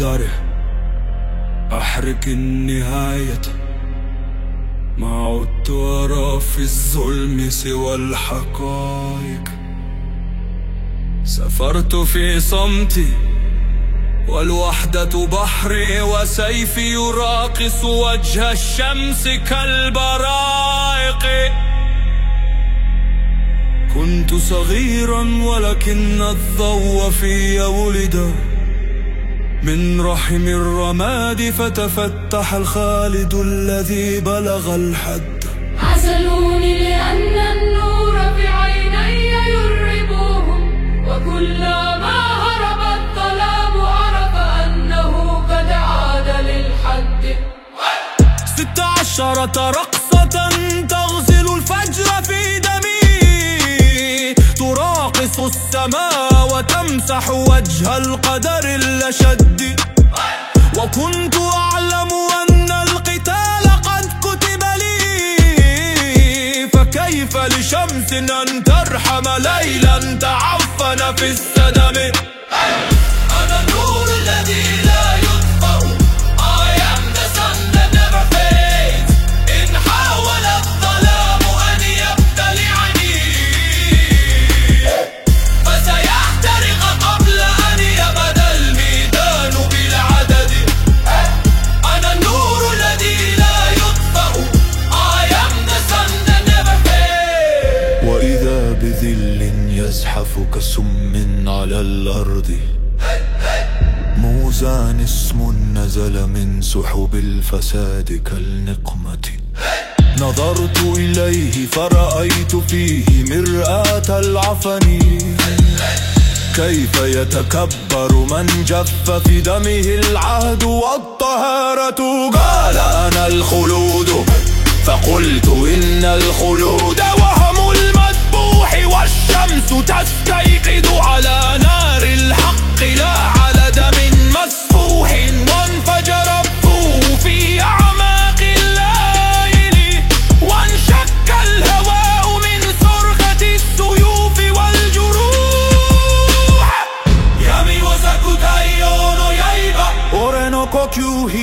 قدره أحرك النهاية. ما عدت أرى في الظلم سوى الحقائق. سافرت في صمتي والوحدة بحري وسيفي يراقص وجه الشمس كالبرائق. كنت صغيرا ولكن الضوء في ولد من رحم الرماد فتفتح الخالد الذي بلغ الحد. عزلوني لأن النور في عيني يربوهم وكلما هرب الظلام عرف أنه قد عاد للحد. ست عشرة رقصة تغسل الفجر في دمي تراقص السماء وتمسح وجه القدر الأشد وكنت أعلم أن القتال قد كتب لي. فكيف لشمس أن ترحم ليلا تعفن في السدم كسم على الأرض. موزان اسم نزل من سحب الفساد كالنقمة. نظرت إليه فرأيت فيه مرآة العفن. كيف يتكبر من جف في دمه العهد والطهارة؟ قال أنا الخلود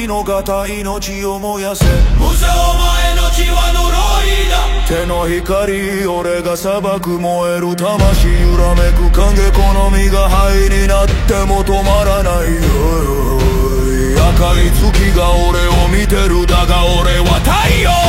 の型命を燃やせ無差お前の血は呪いだ。手の光俺が裁く燃える魂揺らめく影好みが灰になっても止まらない。赤い月が俺を見てる。だが俺は太陽。